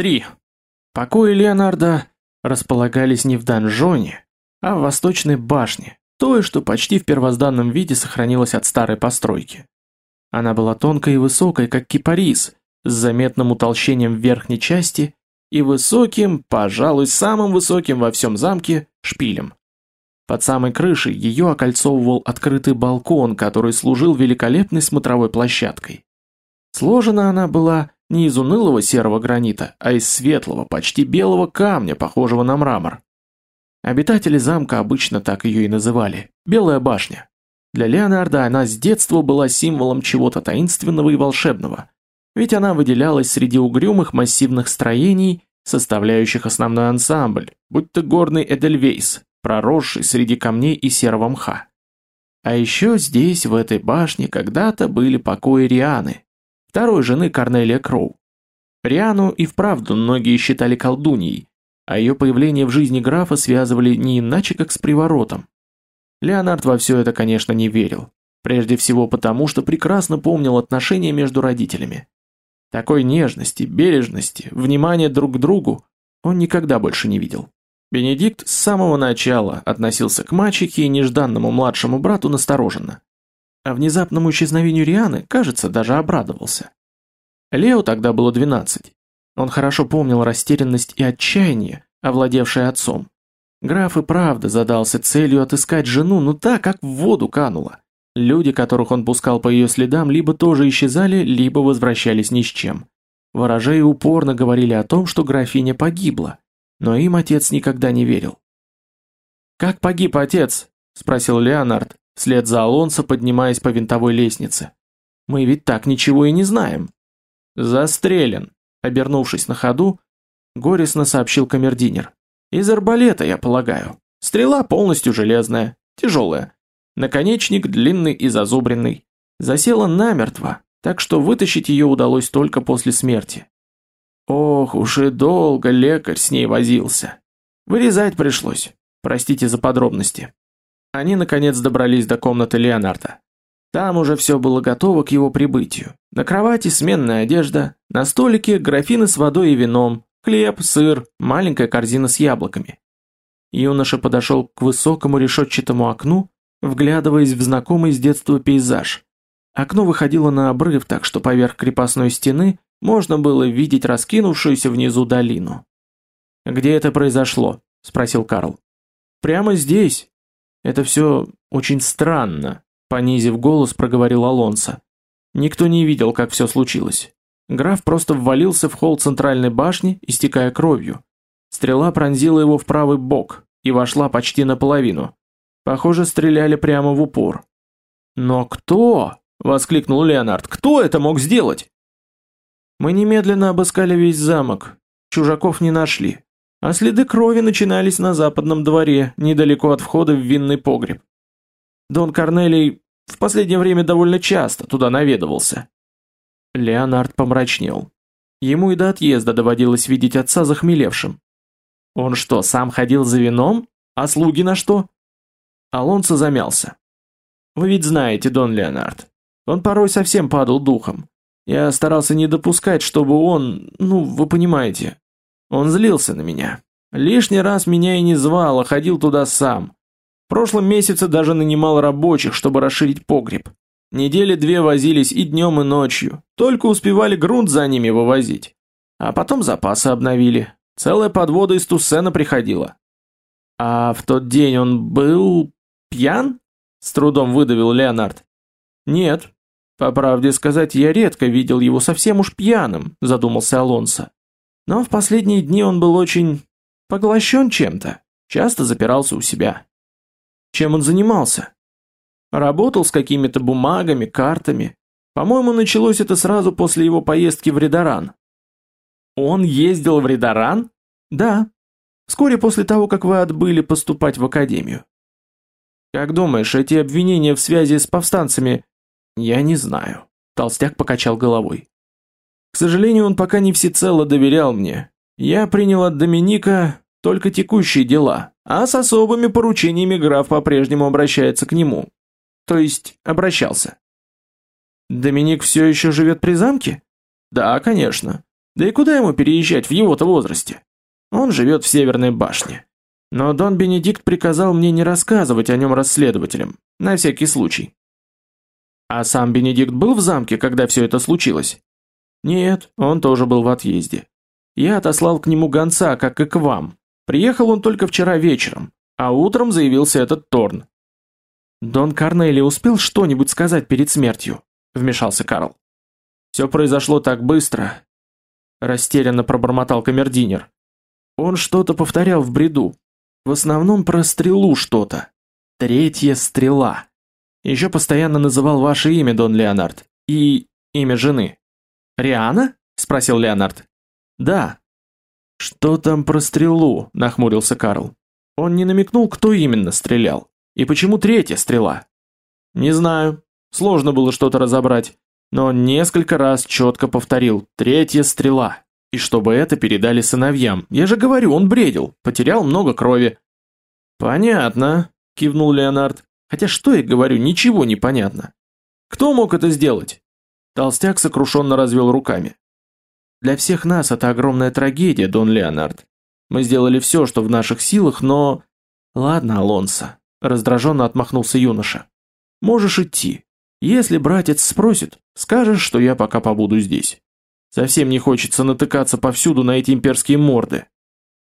3. Покои Леонардо располагались не в донжоне, а в восточной башне, той, что почти в первозданном виде сохранилась от старой постройки. Она была тонкой и высокой, как кипарис, с заметным утолщением верхней части и высоким, пожалуй, самым высоким во всем замке, шпилем. Под самой крышей ее окольцовывал открытый балкон, который служил великолепной смотровой площадкой. Сложена она была не из унылого серого гранита, а из светлого, почти белого камня, похожего на мрамор. Обитатели замка обычно так ее и называли – Белая башня. Для Леонарда она с детства была символом чего-то таинственного и волшебного, ведь она выделялась среди угрюмых массивных строений, составляющих основной ансамбль, будь то горный Эдельвейс, проросший среди камней и серого мха. А еще здесь, в этой башне, когда-то были покои Рианы, второй жены Корнелия Кроу. Риану и вправду многие считали колдуньей, а ее появление в жизни графа связывали не иначе, как с приворотом. Леонард во все это, конечно, не верил. Прежде всего потому, что прекрасно помнил отношения между родителями. Такой нежности, бережности, внимания друг к другу он никогда больше не видел. Бенедикт с самого начала относился к мачехе и нежданному младшему брату настороженно. А внезапному исчезновению Рианы, кажется, даже обрадовался. Лео тогда было 12. Он хорошо помнил растерянность и отчаяние, овладевшее отцом. Граф и правда задался целью отыскать жену, но та как в воду канула. Люди, которых он пускал по ее следам, либо тоже исчезали, либо возвращались ни с чем. Ворожеи упорно говорили о том, что графиня погибла, но им отец никогда не верил. «Как погиб отец?» – спросил Леонард, вслед за Алонсо поднимаясь по винтовой лестнице. «Мы ведь так ничего и не знаем». «Застрелен», – обернувшись на ходу, горестно сообщил камердинер. «Из арбалета, я полагаю. Стрела полностью железная, тяжелая. Наконечник длинный и зазубренный. Засела намертво, так что вытащить ее удалось только после смерти. Ох уж и долго лекарь с ней возился. Вырезать пришлось. Простите за подробности. Они наконец добрались до комнаты Леонарда. Там уже все было готово к его прибытию. На кровати сменная одежда, на столике графины с водой и вином, хлеб, сыр, маленькая корзина с яблоками. Юноша подошел к высокому решетчатому окну, вглядываясь в знакомый с детства пейзаж. Окно выходило на обрыв, так что поверх крепостной стены можно было видеть раскинувшуюся внизу долину. «Где это произошло?» – спросил Карл. «Прямо здесь. Это все очень странно», – понизив голос, проговорил Алонсо. Никто не видел, как все случилось. Граф просто ввалился в холл центральной башни, истекая кровью. Стрела пронзила его в правый бок и вошла почти наполовину. Похоже, стреляли прямо в упор. «Но кто?» – воскликнул Леонард. «Кто это мог сделать?» Мы немедленно обыскали весь замок. Чужаков не нашли. А следы крови начинались на западном дворе, недалеко от входа в винный погреб. Дон Корнелий в последнее время довольно часто туда наведывался. Леонард помрачнел. Ему и до отъезда доводилось видеть отца захмелевшим. Он что, сам ходил за вином? А слуги на что? Алонсо замялся. Вы ведь знаете, Дон Леонард. Он порой совсем падал духом. Я старался не допускать, чтобы он, ну, вы понимаете. Он злился на меня. Лишний раз меня и не звал, а ходил туда сам. В прошлом месяце даже нанимал рабочих, чтобы расширить погреб. Недели две возились и днем, и ночью. Только успевали грунт за ними вывозить. А потом запасы обновили. Целая подвода из Туссена приходила. А в тот день он был... пьян? С трудом выдавил Леонард. Нет, по правде сказать, я редко видел его совсем уж пьяным, задумался Алонсо. Но в последние дни он был очень поглощен чем-то, часто запирался у себя. Чем он занимался? Работал с какими-то бумагами, картами. По-моему, началось это сразу после его поездки в Ридаран. Он ездил в Ридаран? Да. Вскоре после того, как вы отбыли поступать в академию. Как думаешь, эти обвинения в связи с повстанцами я не знаю. Толстяк покачал головой. К сожалению, он пока не всецело доверял мне. Я принял от Доминика только текущие дела, а с особыми поручениями граф по-прежнему обращается к нему. То есть, обращался. Доминик все еще живет при замке? Да, конечно. Да и куда ему переезжать в его-то возрасте? Он живет в Северной башне. Но Дон Бенедикт приказал мне не рассказывать о нем расследователям, на всякий случай. А сам Бенедикт был в замке, когда все это случилось? Нет, он тоже был в отъезде. Я отослал к нему гонца, как и к вам. Приехал он только вчера вечером, а утром заявился этот Торн. Дон Карнелли успел что-нибудь сказать перед смертью? Вмешался Карл. Все произошло так быстро. Растерянно пробормотал камердинер. Он что-то повторял в бреду. В основном про стрелу что-то. Третья стрела. Еще постоянно называл ваше имя, Дон Леонард. И имя жены. Риана? Спросил Леонард. Да. Что там про стрелу? Нахмурился Карл. Он не намекнул, кто именно стрелял. И почему третья стрела? Не знаю. Сложно было что-то разобрать. Но он несколько раз четко повторил «третья стрела». И чтобы это передали сыновьям. Я же говорю, он бредил, потерял много крови. Понятно, кивнул Леонард. Хотя что я говорю, ничего не понятно. Кто мог это сделать? Толстяк сокрушенно развел руками. Для всех нас это огромная трагедия, Дон Леонард. Мы сделали все, что в наших силах, но... Ладно, Алонсо, раздраженно отмахнулся юноша. Можешь идти. Если братец спросит, скажешь, что я пока побуду здесь. Совсем не хочется натыкаться повсюду на эти имперские морды.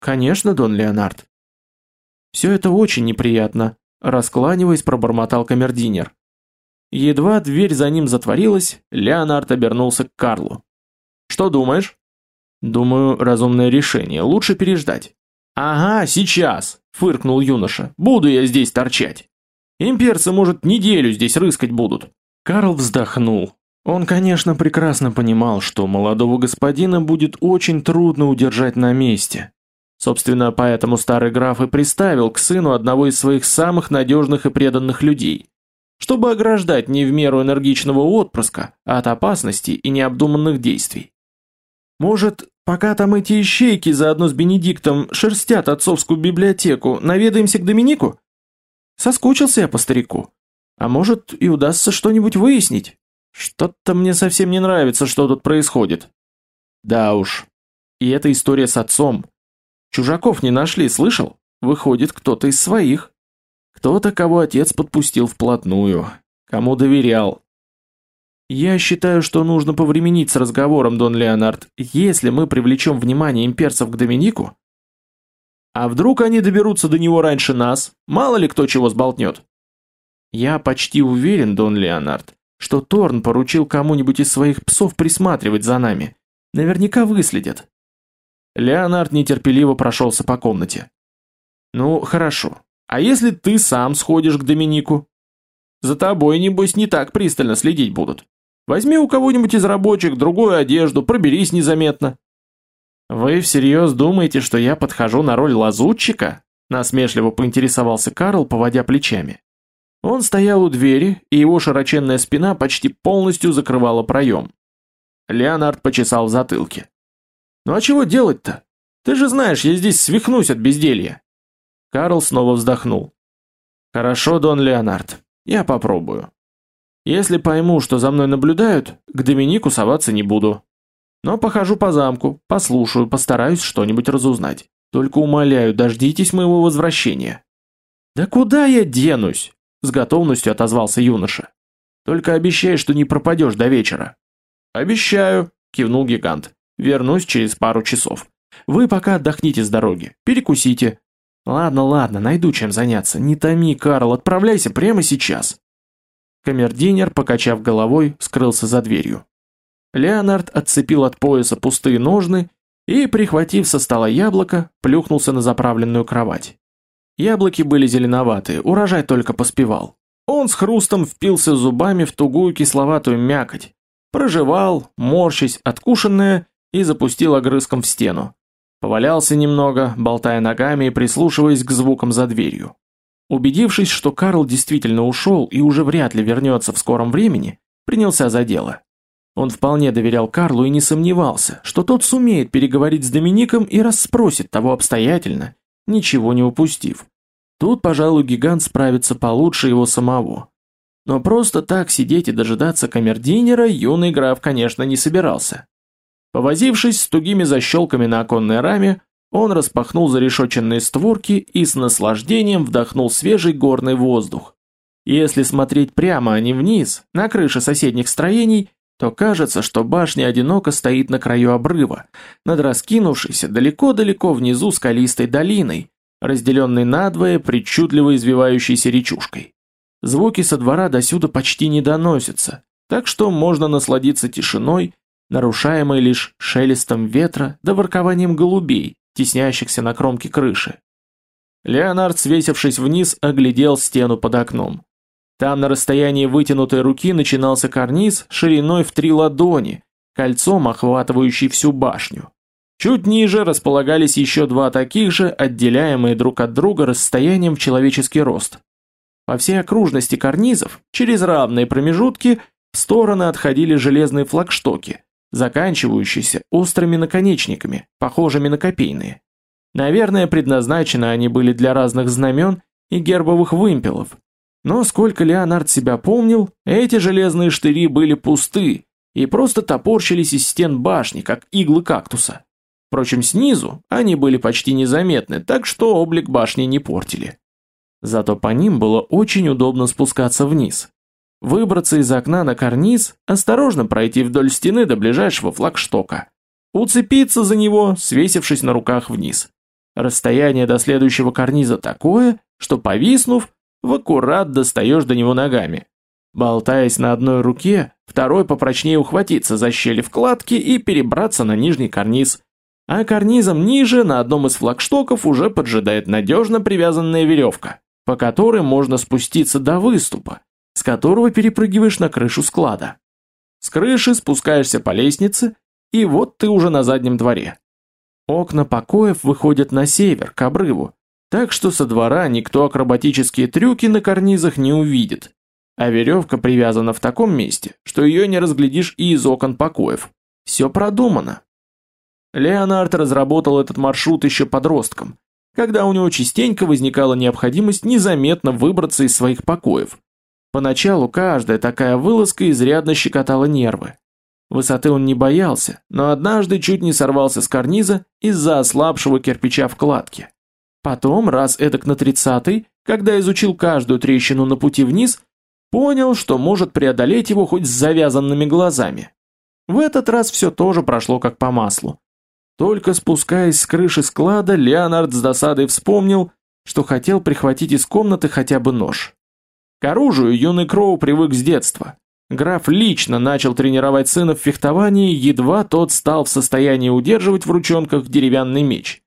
Конечно, Дон Леонард. Все это очень неприятно, раскланиваясь, пробормотал камердинер. Едва дверь за ним затворилась, Леонард обернулся к Карлу. Что думаешь? Думаю, разумное решение, лучше переждать. Ага, сейчас, фыркнул юноша. Буду я здесь торчать. Имперцы, может, неделю здесь рыскать будут. Карл вздохнул. Он, конечно, прекрасно понимал, что молодого господина будет очень трудно удержать на месте. Собственно, поэтому старый граф и приставил к сыну одного из своих самых надежных и преданных людей, чтобы ограждать не в меру энергичного отпрыска от опасностей и необдуманных действий. Может, пока там эти ищейки заодно с Бенедиктом шерстят отцовскую библиотеку, наведаемся к Доминику? Соскучился я по старику. А может, и удастся что-нибудь выяснить? Что-то мне совсем не нравится, что тут происходит. Да уж. И эта история с отцом. Чужаков не нашли, слышал? Выходит, кто-то из своих. Кто-то, кого отец подпустил вплотную. Кому доверял. Я считаю, что нужно повременить с разговором, Дон Леонард. Если мы привлечем внимание имперцев к Доминику... А вдруг они доберутся до него раньше нас? Мало ли кто чего сболтнет. Я почти уверен, Дон Леонард, что Торн поручил кому-нибудь из своих псов присматривать за нами. Наверняка выследят. Леонард нетерпеливо прошелся по комнате. Ну, хорошо. А если ты сам сходишь к Доминику? За тобой, небось, не так пристально следить будут. Возьми у кого-нибудь из рабочих другую одежду, проберись незаметно. Вы всерьез думаете, что я подхожу на роль лазутчика? Насмешливо поинтересовался Карл, поводя плечами. Он стоял у двери, и его широченная спина почти полностью закрывала проем. Леонард почесал в затылке. «Ну а чего делать-то? Ты же знаешь, я здесь свихнусь от безделья». Карл снова вздохнул. «Хорошо, Дон Леонард, я попробую. Если пойму, что за мной наблюдают, к Доминику соваться не буду. Но похожу по замку, послушаю, постараюсь что-нибудь разузнать. Только умоляю, дождитесь моего возвращения». «Да куда я денусь?» С готовностью отозвался юноша. Только обещай, что не пропадешь до вечера. Обещаю, кивнул гигант. Вернусь через пару часов. Вы пока отдохните с дороги, перекусите. Ладно, ладно, найду чем заняться. Не томи, Карл, отправляйся прямо сейчас. Камердинер, покачав головой, скрылся за дверью. Леонард отцепил от пояса пустые ножны и, прихватив со стола яблоко, плюхнулся на заправленную кровать. Яблоки были зеленоватые, урожай только поспевал. Он с хрустом впился зубами в тугую кисловатую мякоть, прожевал, морщись, откушенное, и запустил огрызком в стену. Повалялся немного, болтая ногами и прислушиваясь к звукам за дверью. Убедившись, что Карл действительно ушел и уже вряд ли вернется в скором времени, принялся за дело. Он вполне доверял Карлу и не сомневался, что тот сумеет переговорить с Домиником и расспросит того обстоятельно, ничего не упустив. Тут, пожалуй, гигант справится получше его самого. Но просто так сидеть и дожидаться камердинера юный граф, конечно, не собирался. Повозившись с тугими защелками на оконной раме, он распахнул зарешоченные створки и с наслаждением вдохнул свежий горный воздух. Если смотреть прямо, а не вниз, на крыши соседних строений, то кажется, что башня одиноко стоит на краю обрыва, над раскинувшейся далеко-далеко внизу скалистой долиной, разделенной надвое причудливо извивающейся речушкой. Звуки со двора досюда почти не доносятся, так что можно насладиться тишиной, нарушаемой лишь шелестом ветра да воркованием голубей, теснящихся на кромке крыши. Леонард, свесившись вниз, оглядел стену под окном. Там на расстоянии вытянутой руки начинался карниз шириной в три ладони, кольцом охватывающий всю башню. Чуть ниже располагались еще два таких же, отделяемые друг от друга расстоянием в человеческий рост. По всей окружности карнизов, через равные промежутки, в стороны отходили железные флагштоки, заканчивающиеся острыми наконечниками, похожими на копейные. Наверное, предназначены они были для разных знамен и гербовых вымпелов. Но сколько Леонард себя помнил, эти железные штыри были пусты и просто топорщились из стен башни, как иглы кактуса. Впрочем, снизу они были почти незаметны, так что облик башни не портили. Зато по ним было очень удобно спускаться вниз. Выбраться из окна на карниз, осторожно пройти вдоль стены до ближайшего флагштока. Уцепиться за него, свесившись на руках вниз. Расстояние до следующего карниза такое, что повиснув, в аккурат достаешь до него ногами. Болтаясь на одной руке, второй попрочнее ухватиться за щели вкладки и перебраться на нижний карниз. А карнизом ниже на одном из флагштоков уже поджидает надежно привязанная веревка, по которой можно спуститься до выступа, с которого перепрыгиваешь на крышу склада. С крыши спускаешься по лестнице, и вот ты уже на заднем дворе. Окна покоев выходят на север, к обрыву, так что со двора никто акробатические трюки на карнизах не увидит. А веревка привязана в таком месте, что ее не разглядишь и из окон покоев. Все продумано. Леонард разработал этот маршрут еще подростком, когда у него частенько возникала необходимость незаметно выбраться из своих покоев, Поначалу каждая такая вылазка изрядно щекотала нервы. Высоты он не боялся, но однажды чуть не сорвался с карниза из-за ослабшего кирпича вкладки. Потом, раз эдак на тридцатый, когда изучил каждую трещину на пути вниз, понял, что может преодолеть его хоть с завязанными глазами. В этот раз все тоже прошло как по маслу. Только спускаясь с крыши склада, Леонард с досадой вспомнил, что хотел прихватить из комнаты хотя бы нож. К оружию юный Кроу привык с детства. Граф лично начал тренировать сына в фехтовании, едва тот стал в состоянии удерживать в ручонках деревянный меч.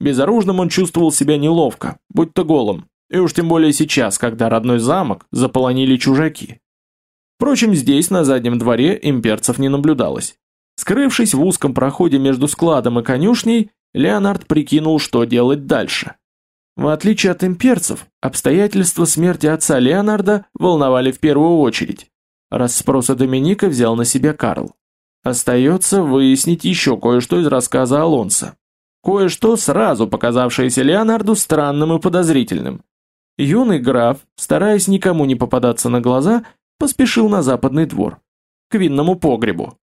Безоружным он чувствовал себя неловко, будь то голым, и уж тем более сейчас, когда родной замок заполонили чужаки. Впрочем, здесь, на заднем дворе, имперцев не наблюдалось. Скрывшись в узком проходе между складом и конюшней, Леонард прикинул, что делать дальше. В отличие от имперцев, обстоятельства смерти отца Леонарда волновали в первую очередь. Расспросы Доминика взял на себя Карл. Остается выяснить еще кое-что из рассказа Алонса. Кое-что, сразу показавшееся Леонарду странным и подозрительным. Юный граф, стараясь никому не попадаться на глаза, поспешил на западный двор, к винному погребу.